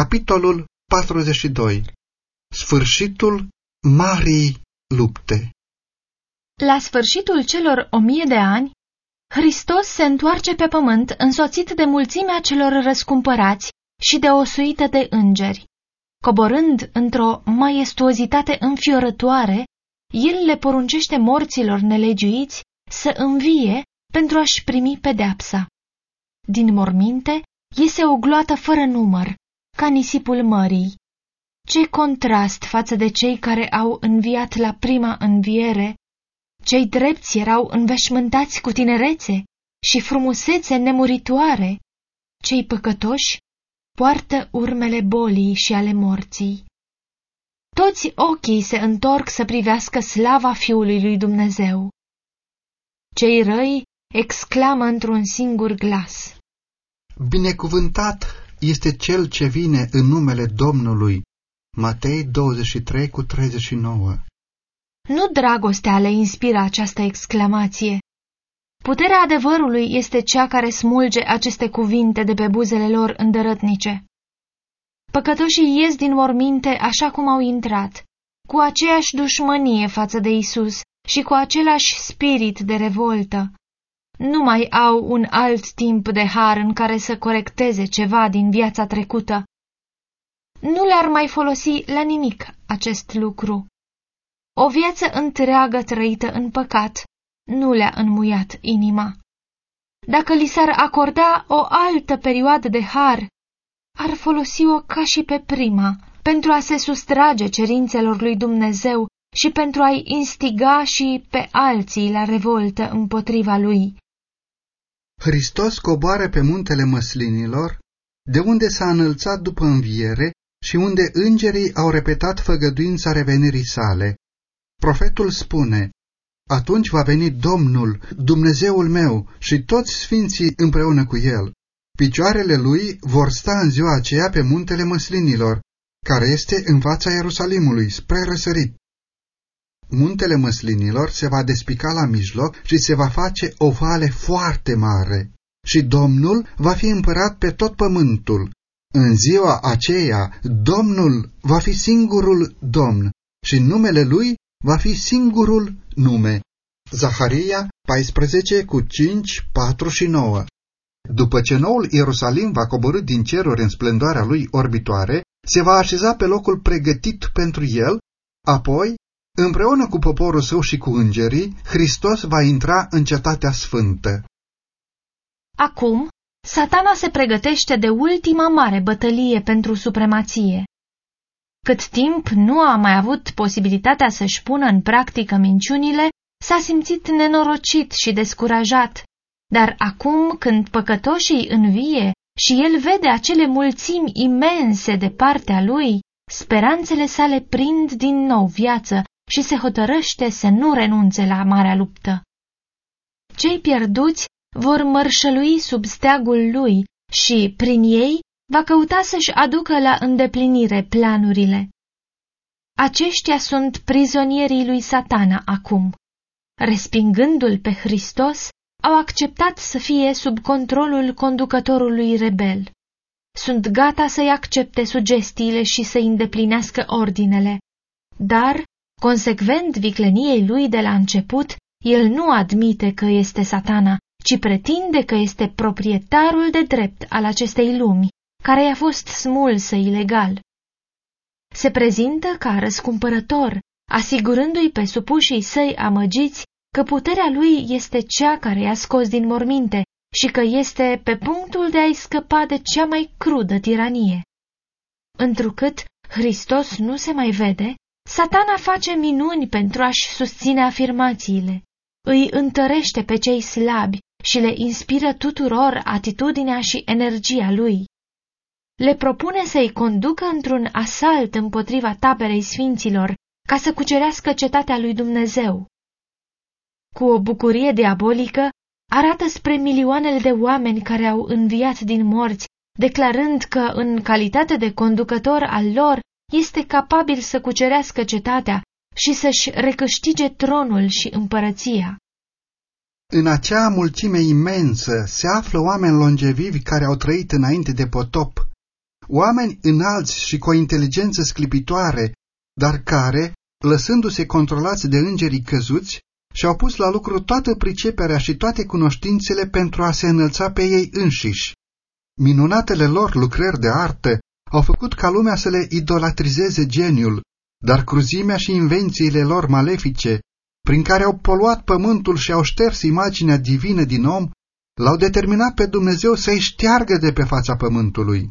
Capitolul 42 Sfârșitul Marii Lupte La sfârșitul celor o mie de ani, Hristos se întoarce pe pământ însoțit de mulțimea celor răscumpărați și de o suită de îngeri. Coborând într-o maestuozitate înfiorătoare, el le poruncește morților nelegiuiți să învie pentru a-și primi pedeapsa. Din morminte iese o gloată fără număr, ca nisipul mării. Ce contrast față de cei care au înviat la prima înviere! Cei drepți erau înveșmântați cu tinerețe și frumusețe nemuritoare. Cei păcătoși poartă urmele bolii și ale morții. Toți ochii se întorc să privească slava Fiului lui Dumnezeu. Cei răi exclamă într-un singur glas. Binecuvântat este cel ce vine în numele Domnului. Matei 23 cu 39 Nu dragostea le inspiră această exclamație. Puterea adevărului este cea care smulge aceste cuvinte de pe buzele lor îndărătnice. Păcătoșii ies din morminte așa cum au intrat, cu aceeași dușmănie față de Isus și cu același spirit de revoltă. Nu mai au un alt timp de har în care să corecteze ceva din viața trecută. Nu le-ar mai folosi la nimic acest lucru. O viață întreagă trăită în păcat nu le-a înmuiat inima. Dacă li s-ar acorda o altă perioadă de har, ar folosi-o ca și pe prima, pentru a se sustrage cerințelor lui Dumnezeu și pentru a-i instiga și pe alții la revoltă împotriva lui. Hristos coboară pe muntele măslinilor, de unde s-a înălțat după înviere și unde îngerii au repetat făgăduința revenirii sale. Profetul spune, Atunci va veni Domnul, Dumnezeul meu și toți sfinții împreună cu el. Picioarele lui vor sta în ziua aceea pe muntele măslinilor, care este în fața Ierusalimului, spre răsărit. Muntele măslinilor se va despica la mijloc și se va face o vale foarte mare. Și Domnul va fi împărat pe tot pământul. În ziua aceea, Domnul va fi singurul Domn și numele Lui va fi singurul nume. Zaharia 14 cu 5, 4 și 9 După ce noul Ierusalim va coborâ din ceruri în splendoarea lui orbitoare, se va așeza pe locul pregătit pentru el, apoi, împreună cu poporul său și cu îngerii, Hristos va intra în cetatea sfântă. Acum, satana se pregătește de ultima mare bătălie pentru supremație. Cât timp nu a mai avut posibilitatea să-și pună în practică minciunile, s-a simțit nenorocit și descurajat. Dar acum, când păcătoșii învie și el vede acele mulțimi imense de partea lui, speranțele sale prind din nou viață și se hotărăște să nu renunțe la marea luptă. Cei pierduți vor mărșălui sub steagul lui și, prin ei, va căuta să-și aducă la îndeplinire planurile. Aceștia sunt prizonierii lui satana acum. Respingându-l pe Hristos, au acceptat să fie sub controlul conducătorului rebel. Sunt gata să-i accepte sugestiile și să-i îndeplinească ordinele, dar, consecvent vicleniei lui de la început, el nu admite că este satana, ci pretinde că este proprietarul de drept al acestei lumi, care i-a fost smulsă ilegal. Se prezintă ca răscumpărător, asigurându-i pe supușii săi amăgiți că puterea lui este cea care i-a scos din morminte și că este pe punctul de a-i scăpa de cea mai crudă tiranie. Întrucât Hristos nu se mai vede, satana face minuni pentru a-și susține afirmațiile, îi întărește pe cei slabi și le inspiră tuturor atitudinea și energia lui. Le propune să-i conducă într-un asalt împotriva taberei sfinților, ca să cucerească cetatea lui Dumnezeu cu o bucurie diabolică, arată spre milioanele de oameni care au înviat din morți, declarând că, în calitate de conducător al lor, este capabil să cucerească cetatea și să-și recâștige tronul și împărăția. În acea mulțime imensă se află oameni longevivi care au trăit înainte de potop, oameni înalți și cu o inteligență sclipitoare, dar care, lăsându-se controlați de îngerii căzuți, și-au pus la lucru toată priceperea și toate cunoștințele pentru a se înălța pe ei înșiși. Minunatele lor lucrări de artă au făcut ca lumea să le idolatrizeze geniul, dar cruzimea și invențiile lor malefice, prin care au poluat pământul și au șters imaginea divină din om, l-au determinat pe Dumnezeu să-i șteargă de pe fața pământului.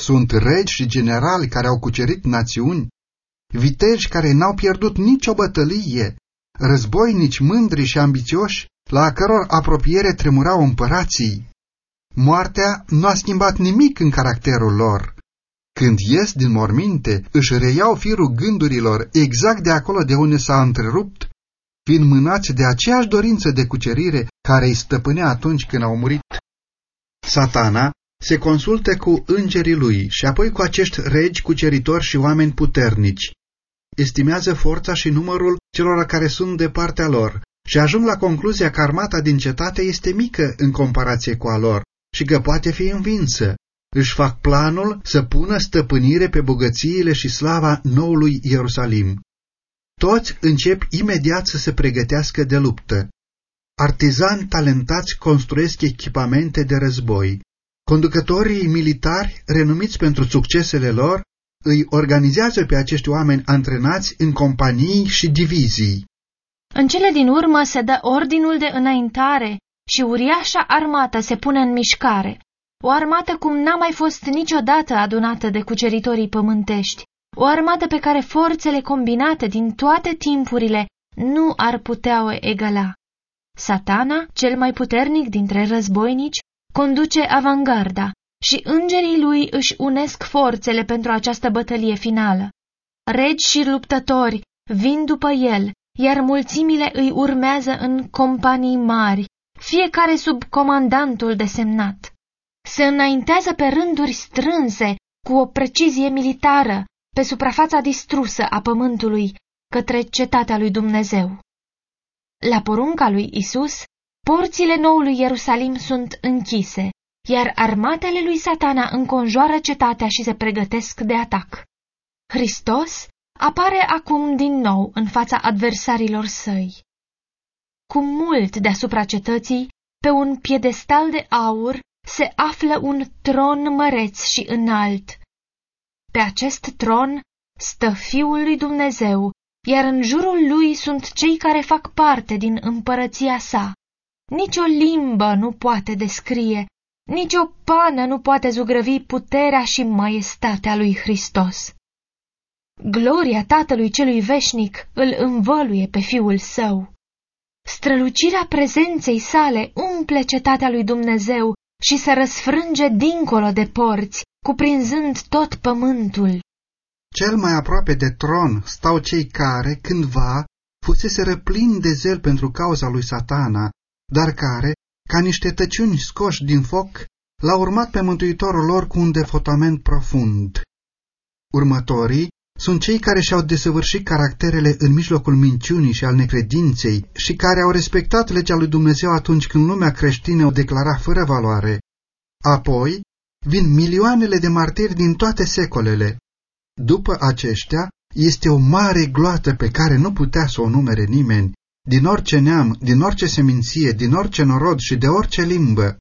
Sunt regi și generali care au cucerit națiuni, viteji care n-au pierdut nicio bătălie, războinici mândri și ambițioși, la a căror apropiere tremurau împărații. Moartea nu a schimbat nimic în caracterul lor. Când ies din morminte, își reiau firul gândurilor exact de acolo de unde s-a întrerupt, fiind mânați de aceeași dorință de cucerire care îi stăpânea atunci când au murit. Satana se consultă cu îngerii lui și apoi cu acești regi cuceritori și oameni puternici. Estimează forța și numărul celor care sunt de partea lor și ajung la concluzia că armata din cetate este mică în comparație cu a lor și că poate fi învinsă. Își fac planul să pună stăpânire pe bogățiile și slava noului Ierusalim. Toți încep imediat să se pregătească de luptă. Artizani talentați construiesc echipamente de război. Conducătorii militari, renumiți pentru succesele lor, îi organizează pe acești oameni antrenați în companii și divizii. În cele din urmă se dă ordinul de înaintare și uriașa armată se pune în mișcare. O armată cum n-a mai fost niciodată adunată de cuceritorii pământești. O armată pe care forțele combinate din toate timpurile nu ar putea o egala. Satana, cel mai puternic dintre războinici, conduce avangarda și îngerii lui își unesc forțele pentru această bătălie finală. Regi și luptători vin după el, iar mulțimile îi urmează în companii mari, fiecare sub comandantul desemnat. Se înaintează pe rânduri strânse, cu o precizie militară, pe suprafața distrusă a pământului, către cetatea lui Dumnezeu. La porunca lui Isus, porțile noului Ierusalim sunt închise, iar armatele lui satana înconjoară cetatea și se pregătesc de atac. Hristos apare acum din nou în fața adversarilor săi. Cu mult deasupra cetății, pe un piedestal de aur, se află un tron măreț și înalt. Pe acest tron stă Fiul lui Dumnezeu, iar în jurul lui sunt cei care fac parte din împărăția sa. Nici o limbă nu poate descrie, nici o pană nu poate zugrăvi puterea și maestatea lui Hristos. Gloria Tatălui Celui Veșnic îl învăluie pe Fiul Său. Strălucirea prezenței sale umple cetatea lui Dumnezeu și se răsfrânge dincolo de porți, cuprinzând tot pământul. Cel mai aproape de tron stau cei care, cândva, fusese răplini de zel pentru cauza lui satana, dar care, ca niște tăciuni scoși din foc, l-au urmat pe mântuitorul lor cu un defotament profund. Următorii sunt cei care și-au desăvârșit caracterele în mijlocul minciunii și al necredinței și care au respectat legea lui Dumnezeu atunci când lumea creștină o declara fără valoare. Apoi vin milioanele de martiri din toate secolele. După aceștia, este o mare gloată pe care nu putea să o numere nimeni, din orice neam, din orice seminție, din orice norod și de orice limbă.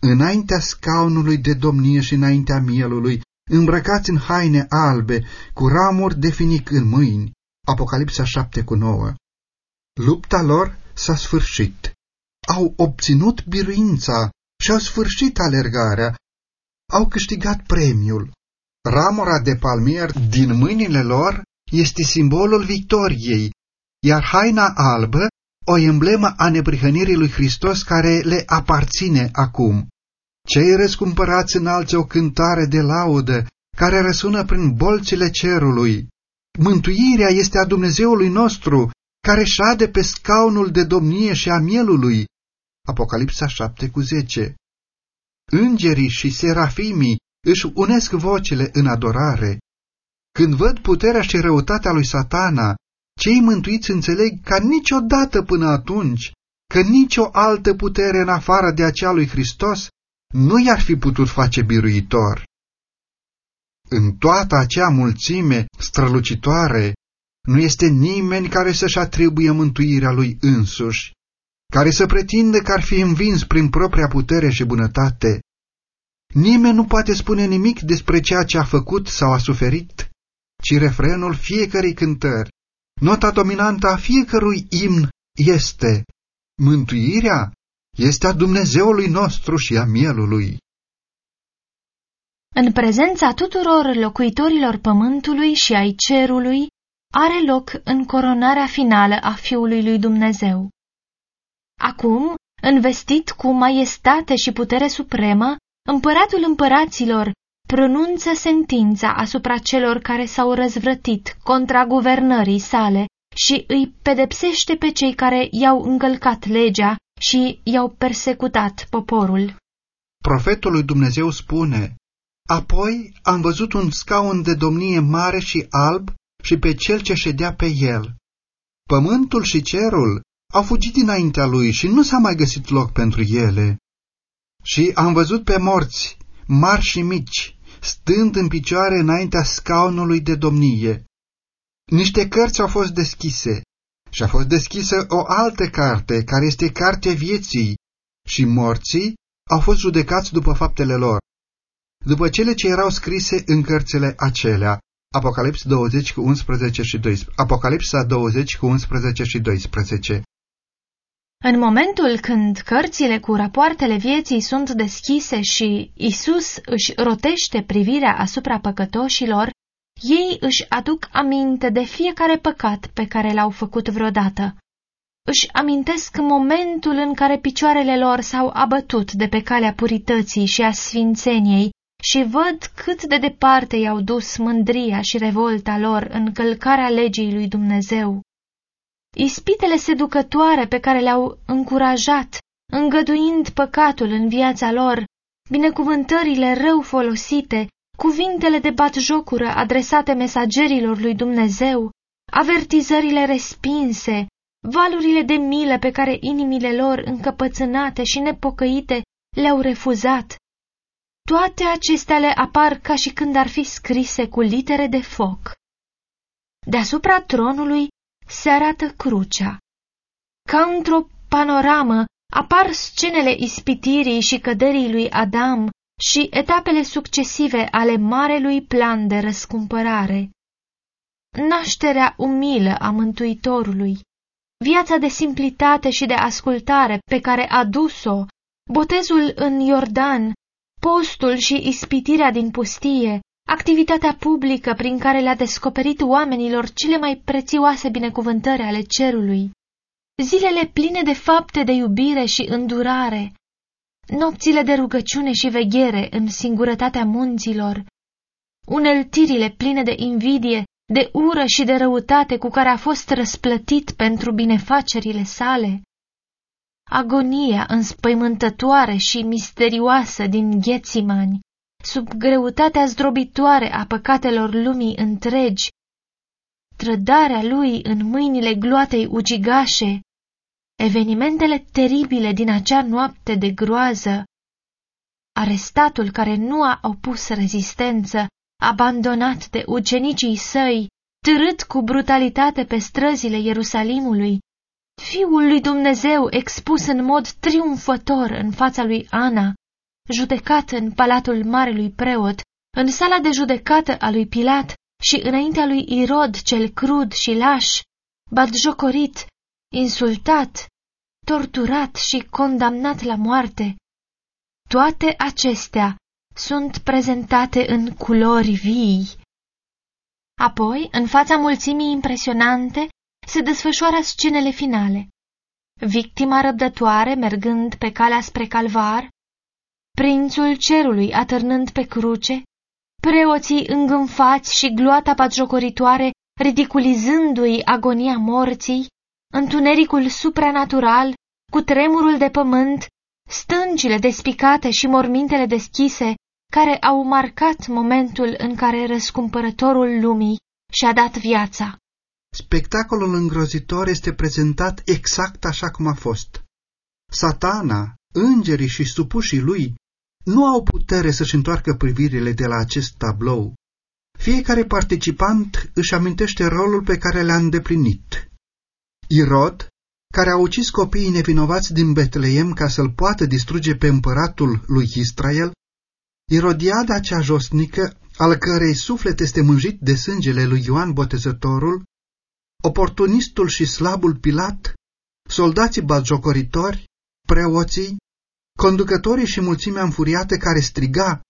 Înaintea scaunului de domnie și înaintea mielului, îmbrăcați în haine albe, cu ramuri de finic în mâini. Apocalipsa 7 cu 9 Lupta lor s-a sfârșit. Au obținut biruința și au sfârșit alergarea. Au câștigat premiul. Ramura de palmier din mâinile lor este simbolul victoriei, iar haina albă o emblemă a neprihănirii lui Hristos care le aparține acum. Cei răscumpărați înalți o cântare de laudă care răsună prin bolțile cerului. Mântuirea este a Dumnezeului nostru, care șade pe scaunul de domnie și a mielului. Apocalipsa 7 cu 10 Îngerii și serafimii își unesc vocile în adorare. Când văd puterea și răutatea lui satana, cei mântuiți înțeleg ca niciodată până atunci că nicio altă putere în afară de aceea lui Hristos nu i-ar fi putut face biruitor. În toată acea mulțime strălucitoare nu este nimeni care să-și atribuie mântuirea lui însuși, care să pretindă că ar fi învins prin propria putere și bunătate. Nimeni nu poate spune nimic despre ceea ce a făcut sau a suferit, ci refrenul fiecărei cântări, nota dominantă a fiecărui imn este Mântuirea este a Dumnezeului nostru și a mielului. În prezența tuturor locuitorilor pământului și ai cerului, are loc încoronarea finală a Fiului lui Dumnezeu. Acum, învestit cu maestate și putere supremă, împăratul împăraților pronunță sentința asupra celor care s-au răzvrătit contra guvernării sale și îi pedepsește pe cei care i-au încălcat legea și i-au persecutat poporul. Profetul lui Dumnezeu spune, Apoi am văzut un scaun de domnie mare și alb și pe cel ce ședea pe el. Pământul și cerul au fugit dinaintea lui și nu s-a mai găsit loc pentru ele. Și am văzut pe morți, mari și mici, stând în picioare înaintea scaunului de domnie. Niște cărți au fost deschise și a fost deschisă o altă carte, care este cartea vieții, și morții au fost judecați după faptele lor, după cele ce erau scrise în cărțile acelea. Apocalips 20 cu 11 și 12. Apocalipsa 20 cu 11 și 12. În momentul când cărțile cu rapoartele vieții sunt deschise și Isus își rotește privirea asupra păcătoșilor, ei își aduc aminte de fiecare păcat pe care l-au făcut vreodată. Își amintesc momentul în care picioarele lor s-au abătut de pe calea purității și a sfințeniei și văd cât de departe i-au dus mândria și revolta lor în călcarea legii lui Dumnezeu. Ispitele seducătoare pe care le-au încurajat, îngăduind păcatul în viața lor, binecuvântările rău folosite, cuvintele de batjocură adresate mesagerilor lui Dumnezeu, avertizările respinse, valurile de milă pe care inimile lor încăpățânate și nepocăite le-au refuzat. Toate acestea le apar ca și când ar fi scrise cu litere de foc. Deasupra tronului se arată crucea. Ca într-o panoramă apar scenele ispitirii și căderii lui Adam și etapele succesive ale marelui plan de răscumpărare. Nașterea umilă a Mântuitorului, viața de simplitate și de ascultare pe care a dus-o, botezul în Iordan, postul și ispitirea din pustie, activitatea publică prin care le-a descoperit oamenilor cele mai prețioase binecuvântări ale cerului, zilele pline de fapte de iubire și îndurare, nopțile de rugăciune și veghere în singurătatea munților, uneltirile pline de invidie, de ură și de răutate cu care a fost răsplătit pentru binefacerile sale, agonia înspăimântătoare și misterioasă din Ghețimani, sub greutatea zdrobitoare a păcatelor lumii întregi, trădarea lui în mâinile gloatei ucigașe, evenimentele teribile din acea noapte de groază, arestatul care nu a opus rezistență, abandonat de ucenicii săi, târât cu brutalitate pe străzile Ierusalimului, Fiul lui Dumnezeu expus în mod triumfător în fața lui Ana, judecat în palatul marelui preot, în sala de judecată a lui Pilat și înaintea lui Irod cel crud și laș, batjocorit, insultat, torturat și condamnat la moarte. Toate acestea sunt prezentate în culori vii. Apoi, în fața mulțimii impresionante, se desfășoară scenele finale. Victima răbdătoare mergând pe calea spre calvar, prințul cerului atârnând pe cruce, preoții îngânfați și gloata patjocoritoare ridiculizându-i agonia morții, întunericul supranatural, cu tremurul de pământ, stâncile despicate și mormintele deschise, care au marcat momentul în care răscumpărătorul lumii și-a dat viața. Spectacolul îngrozitor este prezentat exact așa cum a fost. Satana, îngerii și supușii lui nu au putere să-și întoarcă privirile de la acest tablou, fiecare participant își amintește rolul pe care l-a îndeplinit. Irod, care a ucis copiii nevinovați din Betleem ca să-l poată distruge pe împăratul lui Israel, Irodiada cea josnică, al cărei suflet este mânjit de sângele lui Ioan Botezătorul, oportunistul și slabul Pilat, soldații batjocoritori, preoții, conducătorii și mulțimea înfuriată care striga,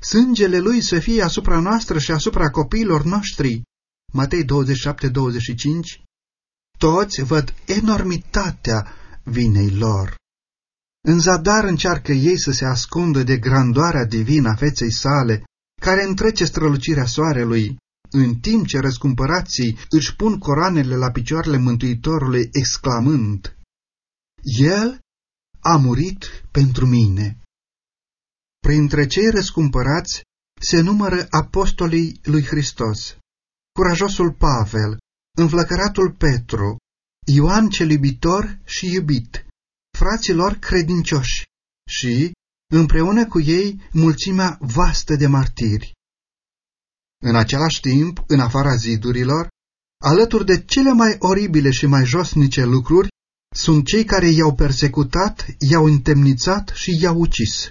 sângele lui să fie asupra noastră și asupra copiilor noștri. Matei 27-25 Toți văd enormitatea vinei lor. În zadar încearcă ei să se ascundă de grandoarea divină a feței sale, care întrece strălucirea soarelui, în timp ce răscumpărații își pun coroanele la picioarele Mântuitorului exclamând, El a murit pentru mine. Printre cei răscumpărați se numără apostolii lui Hristos, curajosul Pavel, înflăcăratul Petru, Ioan cel iubitor și iubit, fraților credincioși și, împreună cu ei, mulțimea vastă de martiri. În același timp, în afara zidurilor, alături de cele mai oribile și mai josnice lucruri, sunt cei care i-au persecutat, i-au întemnițat și i-au ucis.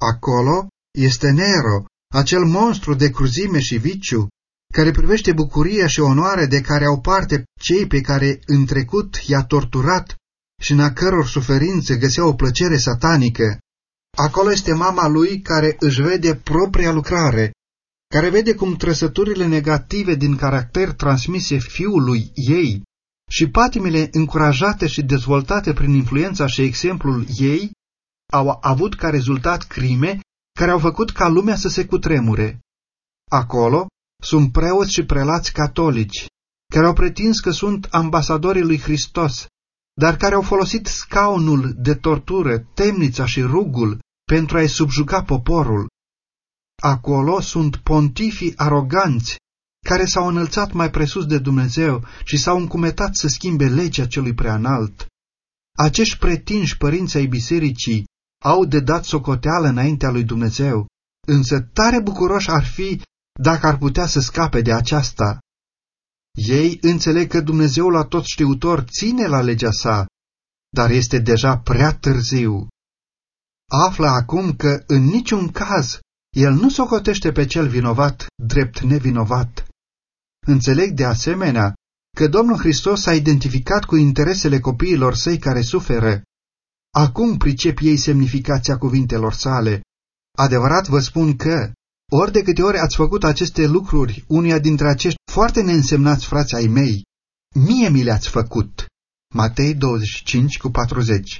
Acolo este Nero, acel monstru de cruzime și viciu, care privește bucuria și onoare de care au parte cei pe care în trecut i-a torturat și în a căror suferințe găsea o plăcere satanică. Acolo este mama lui care își vede propria lucrare, care vede cum trăsăturile negative din caracter transmise fiului ei și patimile încurajate și dezvoltate prin influența și exemplul ei au avut ca rezultat crime care au făcut ca lumea să se cutremure. Acolo sunt preoți și prelați catolici, care au pretins că sunt ambasadorii lui Hristos, dar care au folosit scaunul de tortură, temnița și rugul pentru a-i subjuga poporul. Acolo sunt pontifii aroganți, care s-au înălțat mai presus de Dumnezeu și s-au încumetat să schimbe legea celui preanalt. Acești pretinși părinți ai bisericii au de dat socoteală înaintea lui Dumnezeu, însă tare bucuroși ar fi dacă ar putea să scape de aceasta. Ei înțeleg că Dumnezeul la tot știutor ține la legea sa, dar este deja prea târziu. Află acum că în niciun caz el nu socotește pe cel vinovat drept nevinovat. Înțeleg de asemenea că Domnul Hristos a identificat cu interesele copiilor săi care suferă. Acum pricep ei semnificația cuvintelor sale. Adevărat vă spun că, ori de câte ori ați făcut aceste lucruri unia dintre acești foarte neînsemnați frați ai mei, mie mi le-ați făcut. Matei 25 cu 40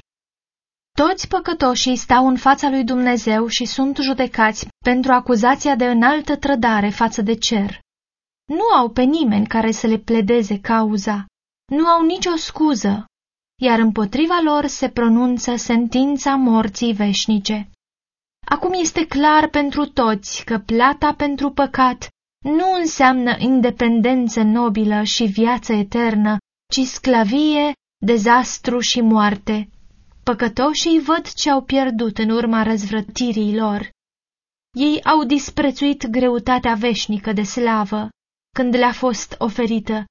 Toți păcătoșii stau în fața lui Dumnezeu și sunt judecați pentru acuzația de înaltă trădare față de cer. Nu au pe nimeni care să le pledeze cauza, nu au nicio scuză, iar împotriva lor se pronunță sentința morții veșnice. Acum este clar pentru toți că plata pentru păcat nu înseamnă independență nobilă și viață eternă, ci sclavie, dezastru și moarte. Păcătoșii văd ce au pierdut în urma răzvrătirii lor. Ei au disprețuit greutatea veșnică de slavă, când le-a fost oferită,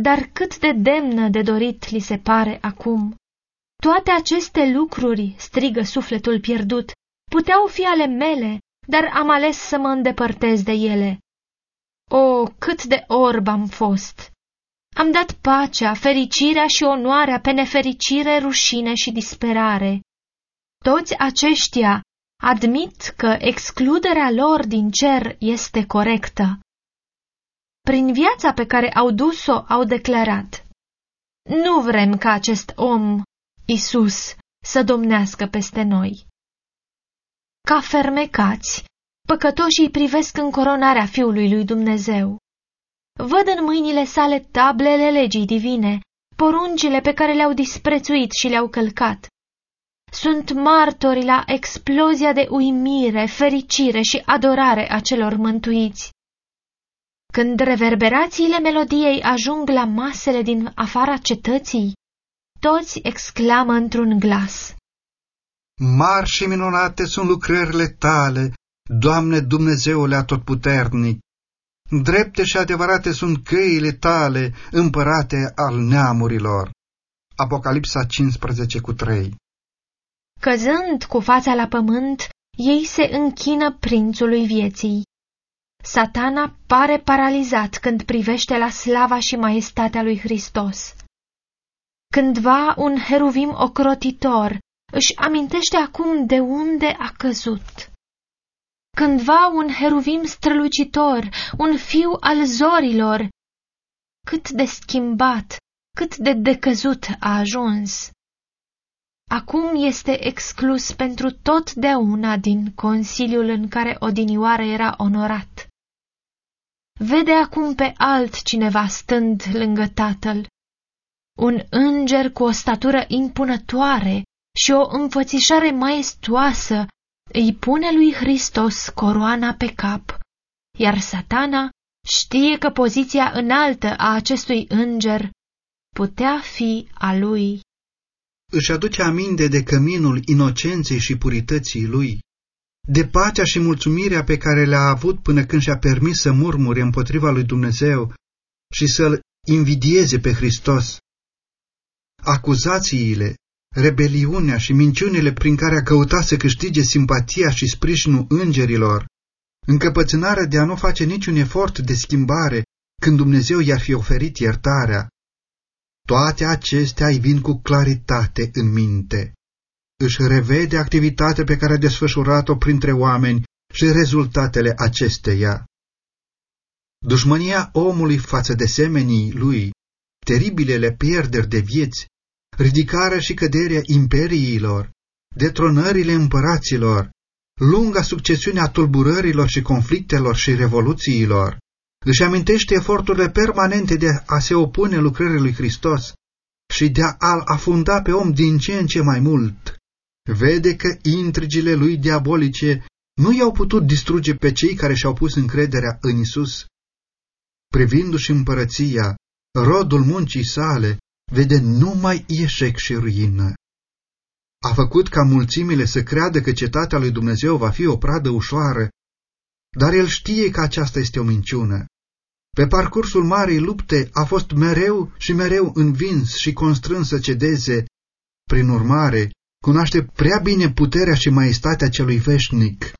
dar cât de demnă de dorit li se pare acum. Toate aceste lucruri, strigă sufletul pierdut, puteau fi ale mele, dar am ales să mă îndepărtez de ele. O, cât de orb am fost! Am dat pacea, fericirea și onoarea pe nefericire, rușine și disperare. Toți aceștia admit că excluderea lor din cer este corectă. Prin viața pe care au dus-o, au declarat, Nu vrem ca acest om, Isus, să domnească peste noi. Ca fermecați, păcătoșii privesc în coronarea Fiului lui Dumnezeu. Văd în mâinile sale tablele legii divine, poruncile pe care le-au disprețuit și le-au călcat. Sunt martori la explozia de uimire, fericire și adorare a celor mântuiți. Când reverberațiile melodiei ajung la masele din afara cetății, toți exclamă într-un glas. Mari și minunate sunt lucrările tale, Doamne Dumnezeule atotputernic! Drepte și adevărate sunt căile tale, împărate al neamurilor. Apocalipsa 15 cu 3 Căzând cu fața la pământ, ei se închină prințului vieții. Satana pare paralizat când privește la slava și maestatea lui Hristos. Cândva un heruvim ocrotitor își amintește acum de unde a căzut. Cândva un heruvim strălucitor, un fiu al zorilor, cât de schimbat, cât de decăzut a ajuns. Acum este exclus pentru totdeauna din consiliul în care odinioară era onorat. Vede acum pe altcineva stând lângă tatăl, un înger cu o statură impunătoare și o înfățișare maestoasă îi pune lui Hristos coroana pe cap, iar satana știe că poziția înaltă a acestui înger putea fi a lui. Își aduce aminte de căminul inocenței și purității lui, de pacea și mulțumirea pe care le-a avut până când și-a permis să murmure împotriva lui Dumnezeu și să-l invidieze pe Hristos. Acuzațiile, rebeliunea și minciunile prin care a căutat să câștige simpatia și sprijinul îngerilor, încăpățânarea de a nu face niciun efort de schimbare când Dumnezeu i-ar fi oferit iertarea, toate acestea îi vin cu claritate în minte. Își revede activitatea pe care a desfășurat-o printre oameni și rezultatele acesteia. Dușmânia omului față de semenii lui, teribilele pierderi de vieți, ridicarea și căderea imperiilor, detronările împăraților, lunga succesiune a tulburărilor și conflictelor și revoluțiilor, își amintește eforturile permanente de a se opune lucrării lui Hristos și de a-l afunda pe om din ce în ce mai mult. Vede că intrigile lui diabolice nu i-au putut distruge pe cei care și-au pus încrederea în Isus. Privindu-și împărăția, rodul muncii sale, vede numai eșec și ruină. A făcut ca mulțimile să creadă că cetatea lui Dumnezeu va fi o pradă ușoară, dar el știe că aceasta este o minciună. Pe parcursul marei lupte a fost mereu și mereu învins și constrâns să cedeze. Prin urmare, cunoaște prea bine puterea și maestatea celui veșnic.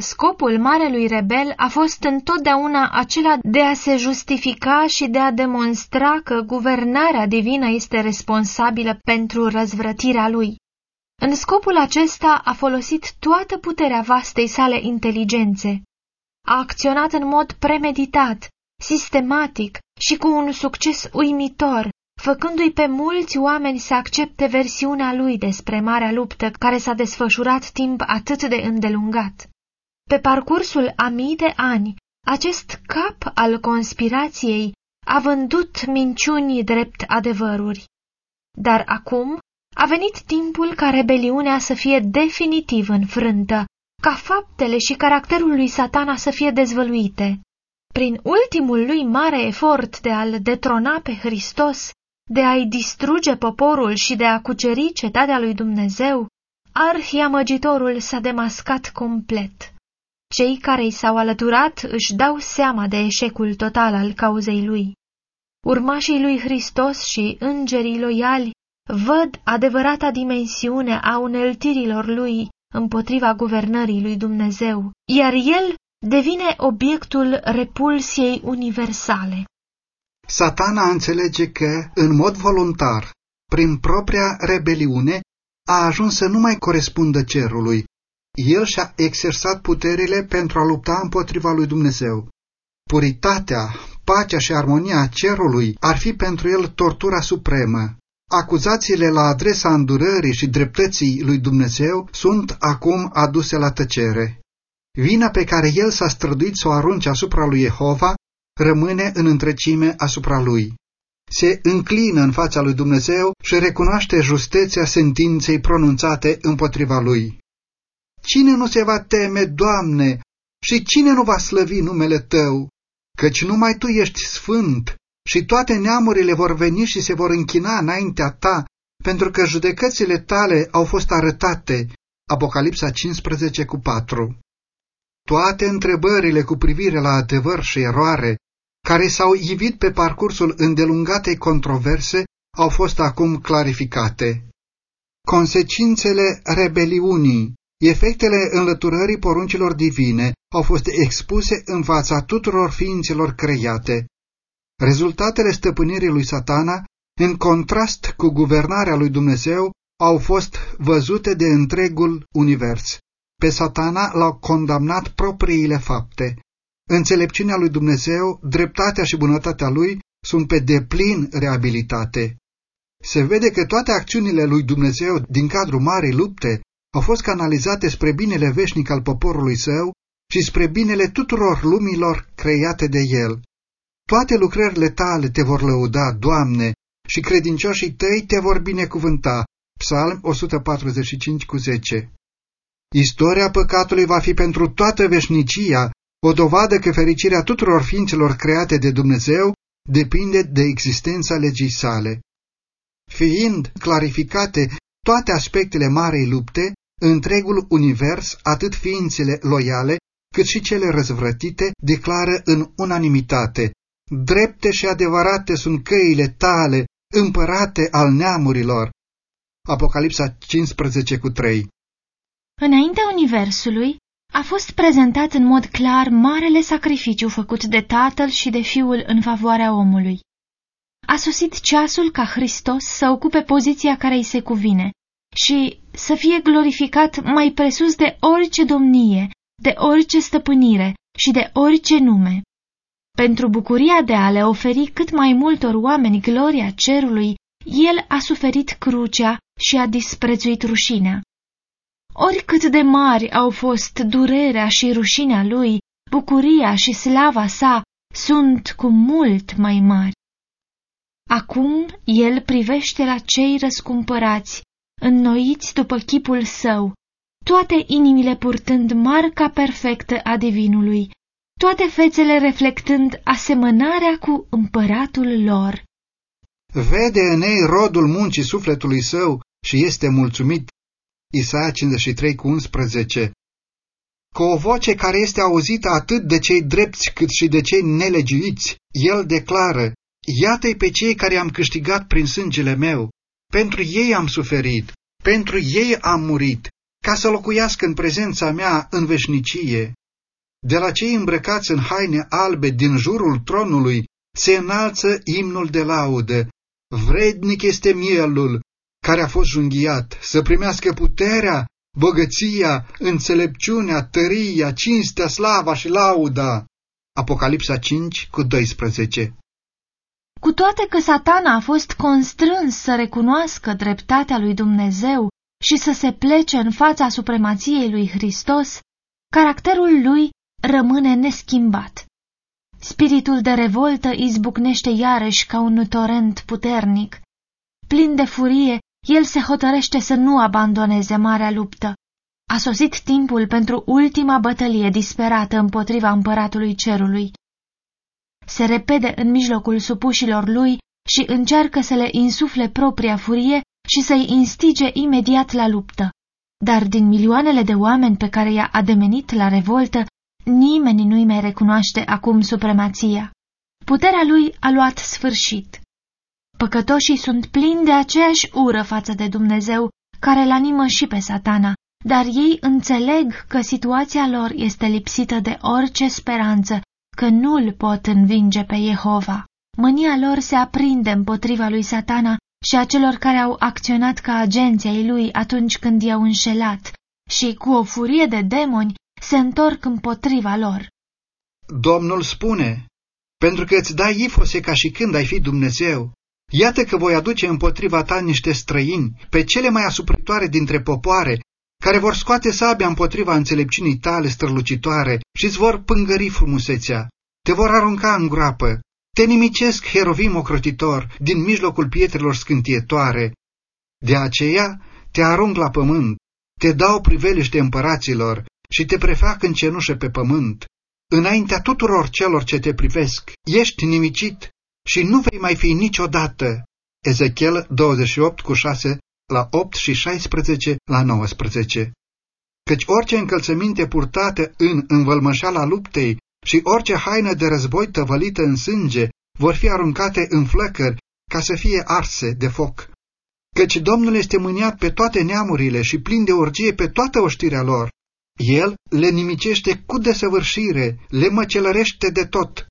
Scopul marelui rebel a fost întotdeauna acela de a se justifica și de a demonstra că guvernarea divină este responsabilă pentru răzvrătirea lui. În scopul acesta a folosit toată puterea vastei sale inteligențe. A acționat în mod premeditat, sistematic și cu un succes uimitor, făcându-i pe mulți oameni să accepte versiunea lui despre marea luptă care s-a desfășurat timp atât de îndelungat. Pe parcursul a mii de ani, acest cap al conspirației a vândut minciuni drept adevăruri. Dar acum a venit timpul ca rebeliunea să fie definitiv înfrântă, ca faptele și caracterul lui satana să fie dezvăluite. Prin ultimul lui mare efort de a-l detrona pe Hristos, de a-i distruge poporul și de a cuceri cetatea lui Dumnezeu, arhiamăgitorul s-a demascat complet. Cei care i s-au alăturat își dau seama de eșecul total al cauzei lui. Urmașii lui Hristos și îngerii loiali văd adevărata dimensiune a uneltirilor lui împotriva guvernării lui Dumnezeu, iar el devine obiectul repulsiei universale. Satana înțelege că, în mod voluntar, prin propria rebeliune, a ajuns să nu mai corespundă cerului, el și-a exersat puterile pentru a lupta împotriva lui Dumnezeu. Puritatea, pacea și armonia cerului ar fi pentru el tortura supremă. Acuzațiile la adresa îndurării și dreptății lui Dumnezeu sunt acum aduse la tăcere. Vina pe care el s-a străduit să o arunce asupra lui Jehova rămâne în întrecime asupra lui. Se înclină în fața lui Dumnezeu și recunoaște justețea sentinței pronunțate împotriva lui. Cine nu se va teme, Doamne, și cine nu va slăvi numele Tău? Căci numai Tu ești sfânt și toate neamurile vor veni și se vor închina înaintea Ta, pentru că judecățile Tale au fost arătate. Apocalipsa 15 cu 4 Toate întrebările cu privire la adevăr și eroare, care s-au ivit pe parcursul îndelungatei controverse, au fost acum clarificate. Consecințele rebeliunii, efectele înlăturării poruncilor divine au fost expuse în fața tuturor ființelor create. Rezultatele stăpânirii lui satana, în contrast cu guvernarea lui Dumnezeu, au fost văzute de întregul univers. Pe satana l-au condamnat propriile fapte. Înțelepciunea lui Dumnezeu, dreptatea și bunătatea lui sunt pe deplin reabilitate. Se vede că toate acțiunile lui Dumnezeu din cadrul marei lupte au fost canalizate spre binele veșnic al poporului său și spre binele tuturor lumilor create de el. Toate lucrările tale te vor lăuda, Doamne, și credincioșii tăi te vor binecuvânta. Psalm 145 cu 10 Istoria păcatului va fi pentru toată veșnicia o dovadă că fericirea tuturor ființelor create de Dumnezeu depinde de existența legii sale. Fiind clarificate toate aspectele marei lupte, întregul univers, atât ființele loiale, cât și cele răzvrătite, declară în unanimitate, drepte și adevărate sunt căile tale, împărate al neamurilor. Apocalipsa 15 cu 3 Înaintea Universului a fost prezentat în mod clar marele sacrificiu făcut de Tatăl și de Fiul în favoarea omului. A sosit ceasul ca Hristos să ocupe poziția care îi se cuvine și să fie glorificat mai presus de orice domnie, de orice stăpânire și de orice nume. Pentru bucuria de a le oferi cât mai multor oameni gloria cerului, el a suferit crucea și a disprețuit rușinea. Oricât de mari au fost durerea și rușinea lui, bucuria și slava sa sunt cu mult mai mari. Acum el privește la cei răscumpărați, înnoiți după chipul său, toate inimile purtând marca perfectă a divinului, toate fețele reflectând asemănarea cu împăratul lor. Vede în ei rodul muncii sufletului său și este mulțumit. Isaia 53 cu 11 Cu o voce care este auzită atât de cei drepți cât și de cei nelegiuiți, el declară, Iată-i pe cei care am câștigat prin sângele meu, pentru ei am suferit, pentru ei am murit, ca să locuiască în prezența mea în veșnicie. De la cei îmbrăcați în haine albe din jurul tronului se înalță imnul de laudă. Vrednic este mielul care a fost junghiat să primească puterea, bogăția, înțelepciunea, tăria, cinstea, slava și lauda. Apocalipsa 5 cu 12 Cu toate că satana a fost constrâns să recunoască dreptatea lui Dumnezeu și să se plece în fața supremației lui Hristos, caracterul lui rămâne neschimbat. Spiritul de revoltă izbucnește iarăși ca un torent puternic. Plin de furie, el se hotărăște să nu abandoneze marea luptă. A sosit timpul pentru ultima bătălie disperată împotriva împăratului cerului. Se repede în mijlocul supușilor lui și încearcă să le insufle propria furie și să-i instige imediat la luptă. Dar din milioanele de oameni pe care i-a ademenit la revoltă, nimeni nu-i mai recunoaște acum supremația. Puterea lui a luat sfârșit. Păcătoșii sunt plini de aceeași ură față de Dumnezeu, care îl animă și pe satana, dar ei înțeleg că situația lor este lipsită de orice speranță, că nu îl pot învinge pe Jehova. Mânia lor se aprinde împotriva lui satana și a celor care au acționat ca agenții ai lui atunci când i-au înșelat și, cu o furie de demoni, se întorc împotriva lor. Domnul spune, pentru că îți dai ifose ca și când ai fi Dumnezeu, iată că voi aduce împotriva ta niște străini, pe cele mai asupritoare dintre popoare, care vor scoate sabia împotriva înțelepciunii tale strălucitoare și îți vor pângări frumusețea, te vor arunca în groapă, te nimicesc, herovim ocrotitor, din mijlocul pietrelor scântietoare. De aceea te arunc la pământ, te dau priveliște împăraților și te prefac în cenușă pe pământ. Înaintea tuturor celor ce te privesc, ești nimicit și nu vei mai fi niciodată. Ezechiel 28 cu 6 la 8 și 16 la 19 căci orice încălțăminte purtată în învălmășala luptei și orice haină de război tăvălită în sânge vor fi aruncate în flăcări ca să fie arse de foc. Căci Domnul este mâniat pe toate neamurile și plin de orgie pe toată oștirea lor. El le nimicește cu desăvârșire, le măcelărește de tot.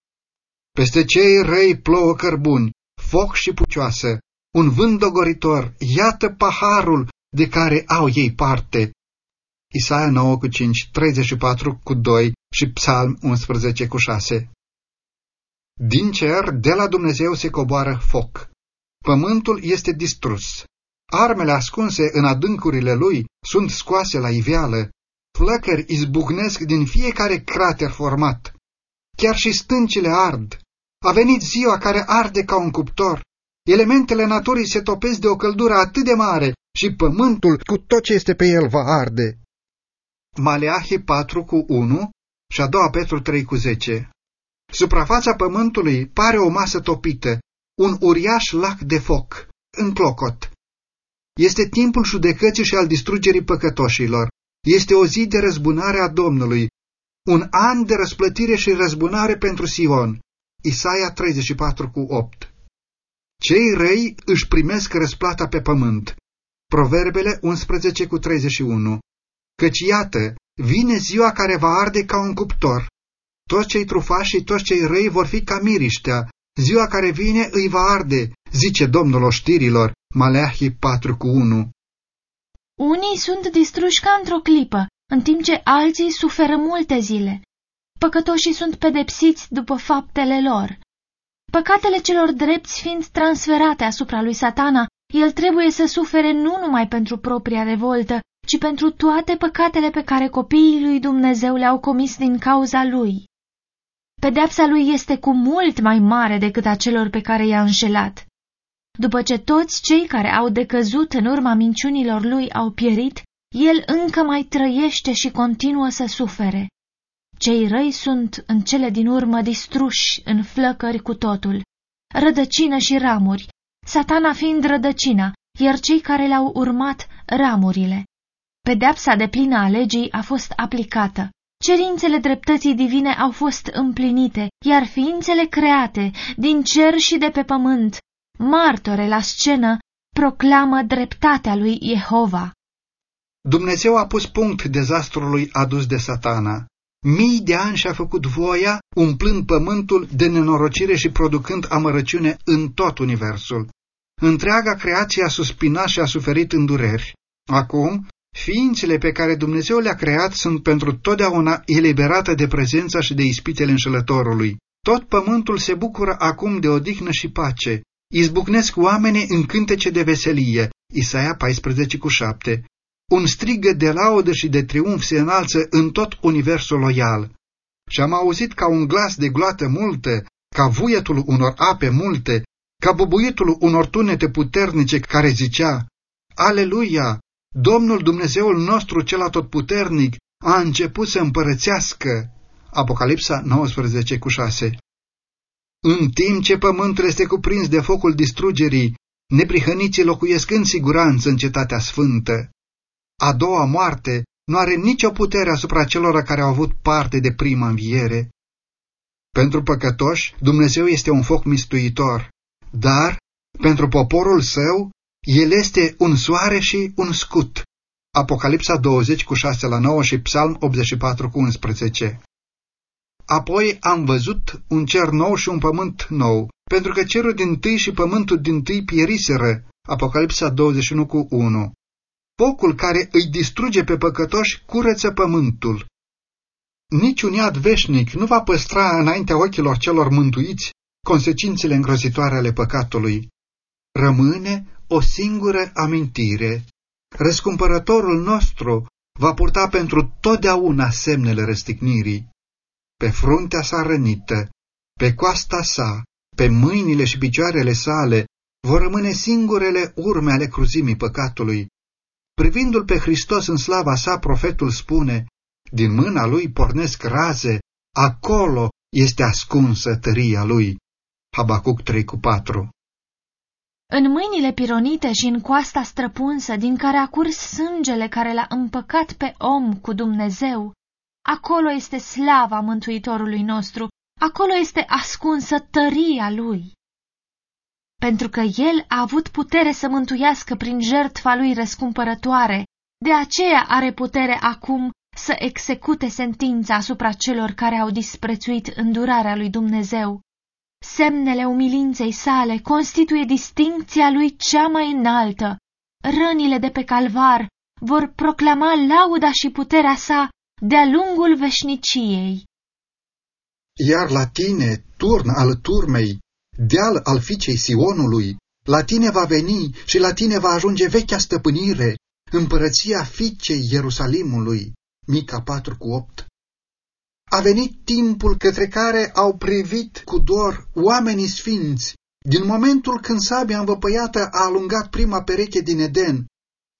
Peste cei răi plouă cărbuni, foc și pucioasă, un vânt dogoritor, iată paharul de care au ei parte. Isaia 9 cu 5, 34 cu 2 și Psalm 11 cu 6. Din cer, de la Dumnezeu se coboară foc. Pământul este distrus. Armele ascunse în adâncurile lui sunt scoase la iveală. Flăcări izbucnesc din fiecare crater format. Chiar și stâncile ard. A venit ziua care arde ca un cuptor. Elementele naturii se topesc de o căldură atât de mare și pământul cu tot ce este pe el va arde. Maleahi 4 cu 1 și a doua Petru 3 cu 10 Suprafața pământului pare o masă topită, un uriaș lac de foc, în clocot. Este timpul judecății și al distrugerii păcătoșilor. Este o zi de răzbunare a Domnului, un an de răsplătire și răzbunare pentru Sion. Isaia 34 cu 8 Cei răi își primesc răsplata pe pământ. Proverbele 11 cu 31 Căci iată, vine ziua care va arde ca un cuptor. Toți cei trufași și toți cei răi vor fi ca miriștea. Ziua care vine îi va arde, zice Domnul oștirilor, Maleahi 4 cu 1. Unii sunt distruși ca într-o clipă, în timp ce alții suferă multe zile. Păcătoșii sunt pedepsiți după faptele lor. Păcatele celor drepți fiind transferate asupra lui satana, el trebuie să sufere nu numai pentru propria revoltă, ci pentru toate păcatele pe care copiii lui Dumnezeu le-au comis din cauza lui. Pedepsa lui este cu mult mai mare decât a celor pe care i-a înșelat. După ce toți cei care au decăzut în urma minciunilor lui au pierit, el încă mai trăiește și continuă să sufere. Cei răi sunt în cele din urmă distruși în flăcări cu totul, rădăcină și ramuri, satana fiind rădăcina, iar cei care le-au urmat ramurile. Pedepsa de plină a legii a fost aplicată. Cerințele dreptății divine au fost împlinite, iar ființele create, din cer și de pe pământ, martore la scenă, proclamă dreptatea lui Jehova. Dumnezeu a pus punct dezastrului adus de satana. Mii de ani și-a făcut voia, umplând pământul de nenorocire și producând amărăciune în tot universul. Întreaga creație a suspinat și a suferit îndureri. Acum, Ființele pe care Dumnezeu le-a creat sunt pentru totdeauna eliberate de prezența și de ispitele înșelătorului. Tot pământul se bucură acum de odihnă și pace. Izbucnesc oamenii în cântece de veselie. Isaia 14 cu 7. Un strigă de laudă și de triumf se înalță în tot universul loial. Și am auzit ca un glas de gloată multă, ca vuietul unor ape multe, ca bubuitul unor tunete puternice care zicea, Aleluia! Domnul Dumnezeul nostru cel atotputernic a început să împărățească. Apocalipsa 19 cu 6 În timp ce pământul este cuprins de focul distrugerii, neprihăniții locuiesc în siguranță în cetatea sfântă. A doua moarte nu are nicio putere asupra celor care au avut parte de prima înviere. Pentru păcătoși, Dumnezeu este un foc mistuitor, dar pentru poporul său el este un soare și un scut. Apocalipsa 20 cu 6 la 9 și Psalm 84 cu 11. Apoi am văzut un cer nou și un pământ nou, pentru că cerul din tâi și pământul din tâi pieriseră. Apocalipsa 21 cu 1. Focul care îi distruge pe păcătoși curăță pământul. Niciun iad veșnic nu va păstra înaintea ochilor celor mântuiți consecințele îngrozitoare ale păcatului. Rămâne o singură amintire. Răscumpărătorul nostru va purta pentru totdeauna semnele răstignirii. Pe fruntea sa rănită, pe coasta sa, pe mâinile și picioarele sale, vor rămâne singurele urme ale cruzimii păcatului. Privindu-l pe Hristos în slava sa, profetul spune, din mâna lui pornesc raze, acolo este ascunsă tăria lui. Habacuc 3 cu 4 În mâinile pironite și în coasta străpunsă din care a curs sângele care l-a împăcat pe om cu Dumnezeu, acolo este slava Mântuitorului nostru, acolo este ascunsă tăria lui. Pentru că el a avut putere să mântuiască prin jertfa lui răscumpărătoare, de aceea are putere acum să execute sentința asupra celor care au disprețuit îndurarea lui Dumnezeu. Semnele umilinței sale constituie distincția lui cea mai înaltă. Rănile de pe calvar vor proclama lauda și puterea sa de-a lungul veșniciei. Iar la tine, turn al turmei, deal al fiicei Sionului, la tine va veni și la tine va ajunge vechea stăpânire, împărăția fiicei Ierusalimului. Mica 4 cu 8 A venit timpul către care au privit cu dor oamenii sfinți, din momentul când sabia învăpăiată a alungat prima pereche din Eden,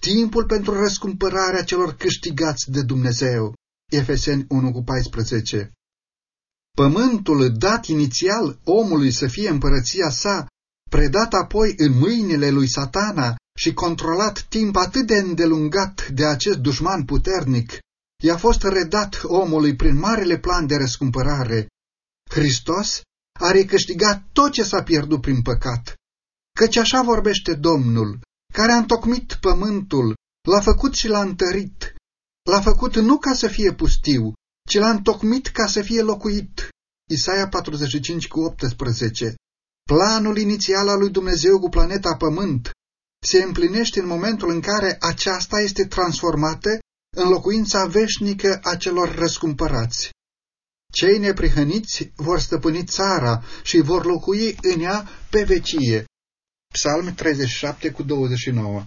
timpul pentru răscumpărarea celor câștigați de Dumnezeu. Efeseni 1 cu 14 Pământul dat inițial omului să fie împărăția sa, predat apoi în mâinile lui satana și controlat timp atât de îndelungat de acest dușman puternic, i-a fost redat omului prin marele plan de răscumpărare. Hristos a recâștigat tot ce s-a pierdut prin păcat. Căci așa vorbește Domnul, care a întocmit pământul, l-a făcut și l-a întărit. L-a făcut nu ca să fie pustiu, ci l-a întocmit ca să fie locuit. Isaia 45 cu 18 Planul inițial al lui Dumnezeu cu planeta Pământ se împlinește în momentul în care aceasta este transformată în locuința veșnică a celor răscumpărați. Cei neprihăniți vor stăpâni țara și vor locui în ea pe vecie. Psalm 37 cu 29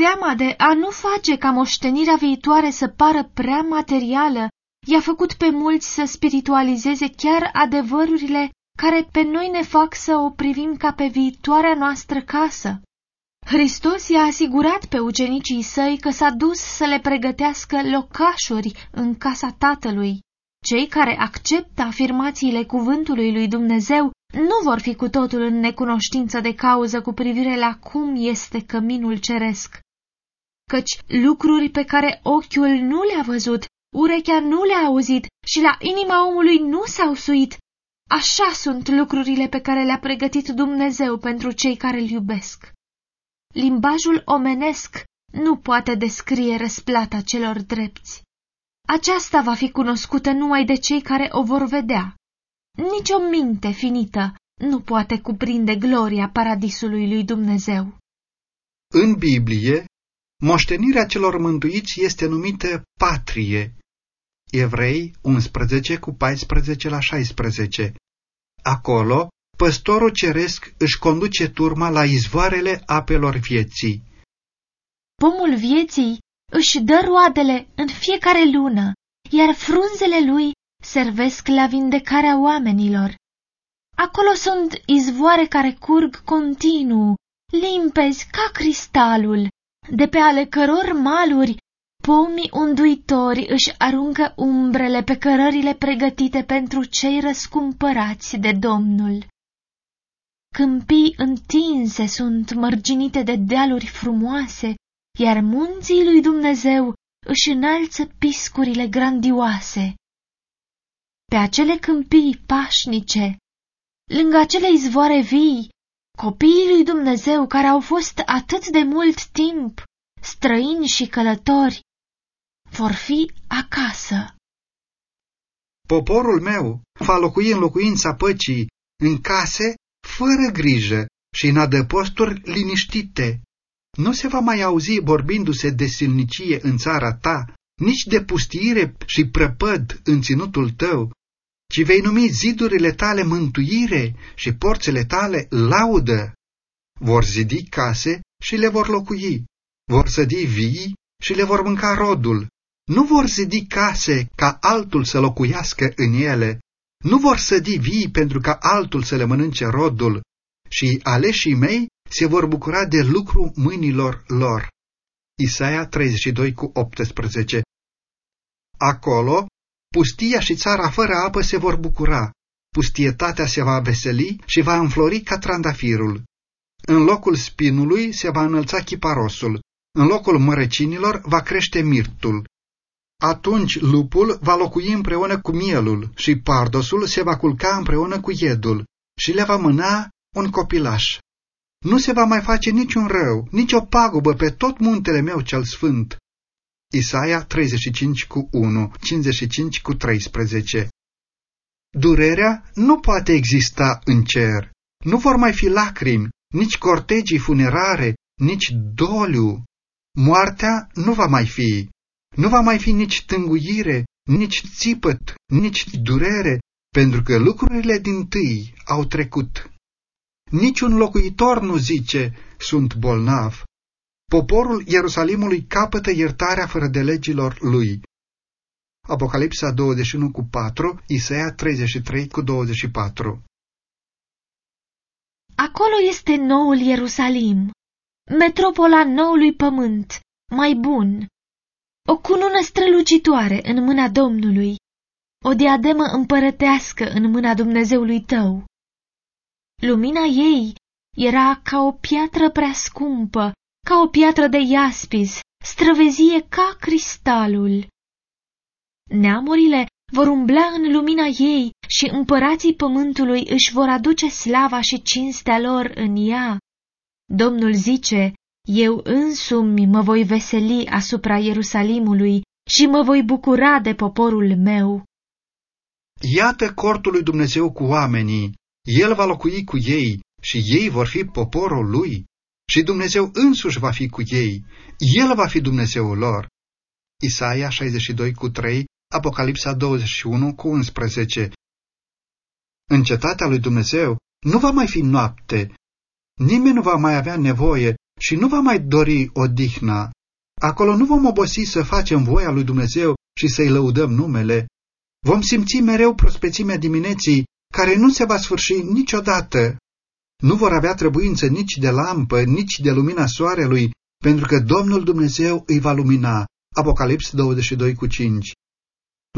Teama de a nu face ca moștenirea viitoare să pară prea materială i-a făcut pe mulți să spiritualizeze chiar adevărurile care pe noi ne fac să o privim ca pe viitoarea noastră casă. Hristos i-a asigurat pe ucenicii săi că s-a dus să le pregătească locașuri în casa Tatălui. Cei care acceptă afirmațiile cuvântului lui Dumnezeu nu vor fi cu totul în necunoștință de cauză cu privire la cum este căminul ceresc. Căci lucruri pe care ochiul nu le-a văzut, urechea nu le-a auzit și la inima omului nu s-au suit, așa sunt lucrurile pe care le-a pregătit Dumnezeu pentru cei care îl iubesc. Limbajul omenesc nu poate descrie răsplata celor drepți. Aceasta va fi cunoscută numai de cei care o vor vedea. Nici o minte finită nu poate cuprinde gloria paradisului lui Dumnezeu. În Biblie, moștenirea celor mântuiți este numită patrie. Evrei 11 cu 14 la 16. Acolo, păstorul ceresc își conduce turma la izvoarele apelor vieții. Pomul vieții își dă roadele în fiecare lună, iar frunzele lui servesc la vindecarea oamenilor. Acolo sunt izvoare care curg continuu, limpezi ca cristalul, de pe ale căror maluri pomii unduitori își aruncă umbrele pe cărările pregătite pentru cei răscumpărați de Domnul. Câmpii întinse sunt mărginite de dealuri frumoase, iar munții lui Dumnezeu își înalță piscurile grandioase. Pe acele câmpii pașnice, lângă acele izvoare vii, copiii lui Dumnezeu care au fost atât de mult timp străini și călători, vor fi acasă. Poporul meu va locui în locuința păcii, în case fără grijă și în adăposturi liniștite. Nu se va mai auzi vorbindu-se de silnicie în țara ta, nici de pustire și prăpăd în ținutul tău, ci vei numi zidurile tale mântuire și porțele tale laudă. Vor zidi case și le vor locui, vor sădi vii și le vor mânca rodul. Nu vor zidi case ca altul să locuiască în ele, nu vor sădi vii pentru ca altul să le mănânce rodul și aleșii mei se vor bucura de lucru mâinilor lor. Isaia 32 cu 18 Acolo, pustia și țara fără apă se vor bucura, pustietatea se va veseli și va înflori ca trandafirul. În locul spinului se va înălța chiparosul, în locul mărăcinilor va crește mirtul. Atunci lupul va locui împreună cu mielul și pardosul se va culca împreună cu iedul și le va mâna un copilaș. Nu se va mai face niciun rău, nici o pagubă pe tot muntele meu cel sfânt. Isaia 35 cu 1, 55 cu 13 Durerea nu poate exista în cer. Nu vor mai fi lacrimi, nici cortegii funerare, nici doliu. Moartea nu va mai fi. Nu va mai fi nici tânguire, nici țipăt, nici durere, pentru că lucrurile din tâi au trecut. Niciun locuitor nu zice, sunt bolnav. Poporul Ierusalimului capătă iertarea fără de legilor lui. Apocalipsa 21 cu 4, Isaia 33 cu 24 Acolo este noul Ierusalim, metropola noului pământ, mai bun, o cunună strălucitoare în mâna Domnului, o diademă împărătească în mâna Dumnezeului tău. Lumina ei era ca o piatră prea scumpă, ca o piatră de iaspis, străvezie ca cristalul. Neamurile vor umbla în lumina ei și împărații pământului își vor aduce slava și cinstea lor în ea. Domnul zice, eu însumi mă voi veseli asupra Ierusalimului și mă voi bucura de poporul meu. Iată cortul lui Dumnezeu cu oamenii, El va locui cu ei și ei vor fi poporul lui și Dumnezeu însuși va fi cu ei, El va fi Dumnezeul lor. Isaia 62 cu 3, Apocalipsa 21 cu 11 În cetatea lui Dumnezeu nu va mai fi noapte, nimeni nu va mai avea nevoie și nu va mai dori odihna. Acolo nu vom obosi să facem voia lui Dumnezeu și să-i lăudăm numele. Vom simți mereu prospețimea dimineții, care nu se va sfârși niciodată. Nu vor avea trebuință nici de lampă, nici de lumina soarelui, pentru că Domnul Dumnezeu îi va lumina. Apocalips 22 cu 5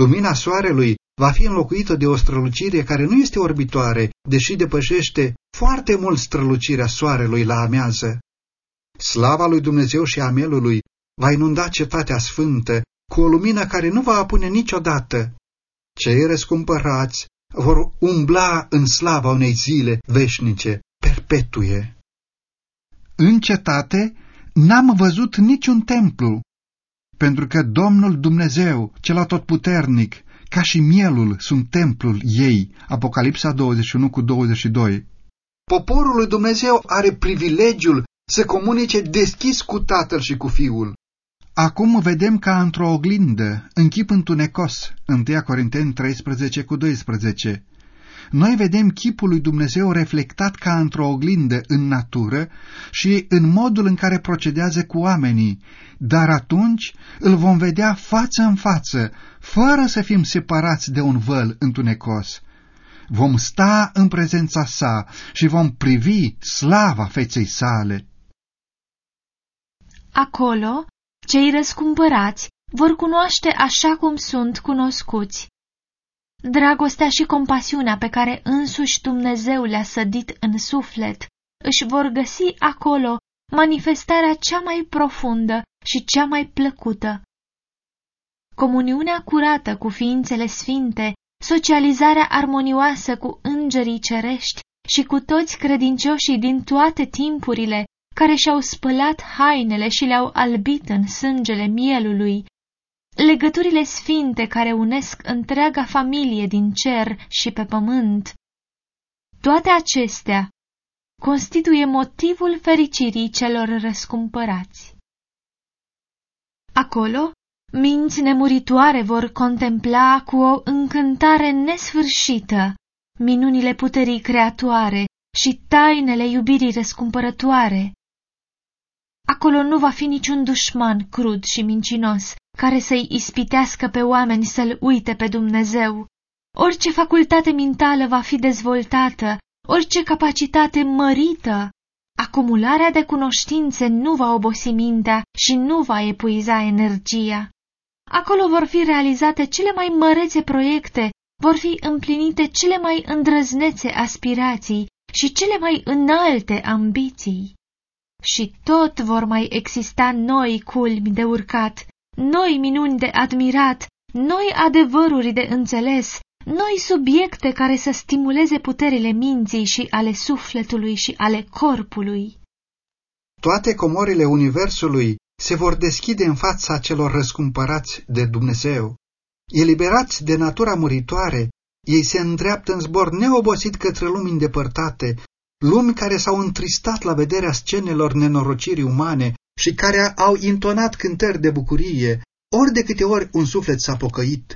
Lumina soarelui va fi înlocuită de o strălucire care nu este orbitoare, deși depășește foarte mult strălucirea soarelui la amiază. Slava lui Dumnezeu și amelului va inunda cetatea sfântă cu o lumină care nu va apune niciodată. Cei răscumpărați vor umbla în slava unei zile veșnice, perpetue. În cetate n-am văzut niciun templu, pentru că Domnul Dumnezeu, cel atotputernic, ca și mielul, sunt templul ei. Apocalipsa 21 cu 22. Poporul lui Dumnezeu are privilegiul să comunice deschis cu Tatăl și cu Fiul. Acum vedem ca într-o oglindă, în chip întunecos, 1 Corinteni 13 cu 12. Noi vedem chipul lui Dumnezeu reflectat ca într-o oglindă în natură și în modul în care procedează cu oamenii, dar atunci îl vom vedea față în față, fără să fim separați de un văl întunecos. Vom sta în prezența sa și vom privi slava feței sale. Acolo, cei răscumpărați vor cunoaște așa cum sunt cunoscuți. Dragostea și compasiunea pe care însuși Dumnezeu le-a sădit în suflet își vor găsi acolo manifestarea cea mai profundă și cea mai plăcută. Comuniunea curată cu ființele sfinte, socializarea armonioasă cu îngerii cerești și cu toți credincioșii din toate timpurile care și-au spălat hainele și le-au albit în sângele mielului, legăturile sfinte care unesc întreaga familie din cer și pe pământ. Toate acestea constituie motivul fericirii celor răscumpărați. Acolo, minți nemuritoare vor contempla cu o încântare nesfârșită minunile puterii creatoare și tainele iubirii răscumpărătoare. Acolo nu va fi niciun dușman crud și mincinos care să-i ispitească pe oameni să-L uite pe Dumnezeu. Orice facultate mentală va fi dezvoltată, orice capacitate mărită. Acumularea de cunoștințe nu va obosi mintea și nu va epuiza energia. Acolo vor fi realizate cele mai mărețe proiecte, vor fi împlinite cele mai îndrăznețe aspirații și cele mai înalte ambiții. Și tot vor mai exista noi culmi de urcat, noi minuni de admirat, noi adevăruri de înțeles, noi subiecte care să stimuleze puterile minții și ale sufletului și ale corpului. Toate comorile Universului se vor deschide în fața celor răscumpărați de Dumnezeu. Eliberați de natura muritoare, ei se îndreaptă în zbor neobosit către lumi îndepărtate, lumi care s-au întristat la vederea scenelor nenorocirii umane și care au intonat cântări de bucurie, ori de câte ori un suflet s-a pocăit.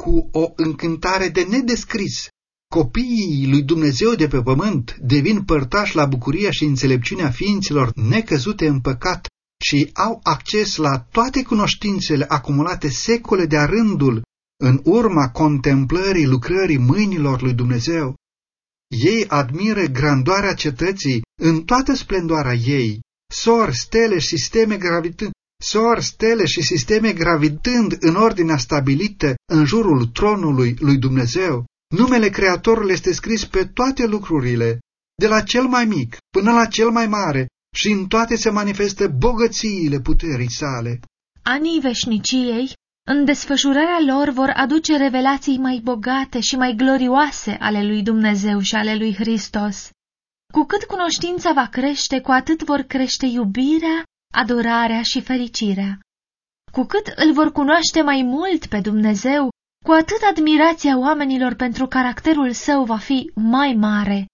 Cu o încântare de nedescris, copiii lui Dumnezeu de pe pământ devin părtași la bucuria și înțelepciunea ființelor necăzute în păcat și au acces la toate cunoștințele acumulate secole de-a rândul în urma contemplării lucrării mâinilor lui Dumnezeu. Ei admiră grandoarea cetății în toată splendoarea ei, sor, stele și sisteme gravitând, sor, stele și sisteme gravitând în ordinea stabilită în jurul tronului lui Dumnezeu. Numele Creatorului este scris pe toate lucrurile, de la cel mai mic până la cel mai mare, și în toate se manifestă bogățiile puterii sale. Anii veșniciei, în desfășurarea lor, vor aduce revelații mai bogate și mai glorioase ale lui Dumnezeu și ale lui Hristos. Cu cât cunoștința va crește, cu atât vor crește iubirea, adorarea și fericirea. Cu cât îl vor cunoaște mai mult pe Dumnezeu, cu atât admirația oamenilor pentru caracterul său va fi mai mare.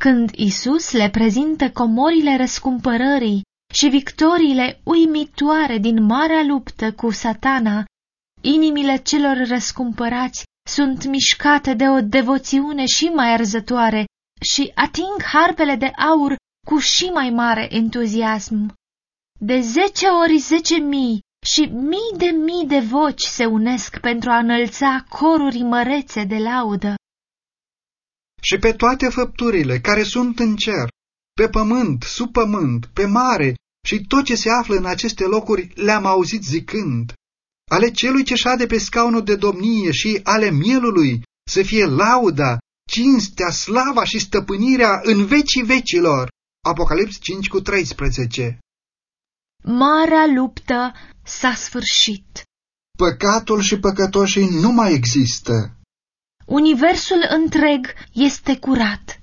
Când Isus le prezintă comorile răscumpărării și victoriile uimitoare din marea luptă cu satana, inimile celor răscumpărați sunt mișcate de o devoțiune și mai arzătoare și ating harpele de aur cu și mai mare entuziasm. De zece ori zece mii și mii de mii de voci se unesc pentru a înălța coruri mărețe de laudă. Și pe toate făpturile care sunt în cer, pe pământ, sub pământ, pe mare și tot ce se află în aceste locuri le-am auzit zicând, ale celui ce șade pe scaunul de domnie și ale mielului să fie lauda, cinstea, slava și stăpânirea în vecii vecilor. Apocalips 5 cu 13 Marea luptă s-a sfârșit. Păcatul și păcătoșii nu mai există. Universul întreg este curat.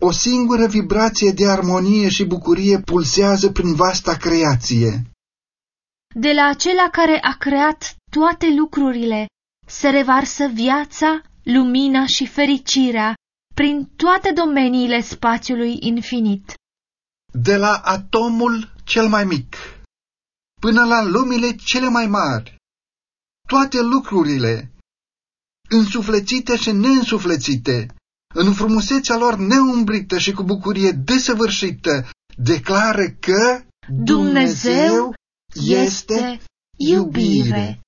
O singură vibrație de armonie și bucurie pulsează prin vasta creație. De la acela care a creat toate lucrurile se revarsă viața, lumina și fericirea prin toate domeniile spațiului infinit. De la atomul cel mai mic până la lumile cele mai mari, toate lucrurile, însuflețite și neînsuflețite, în frumusețea lor neumbrită și cu bucurie desăvârșită, declară că Dumnezeu este iubire.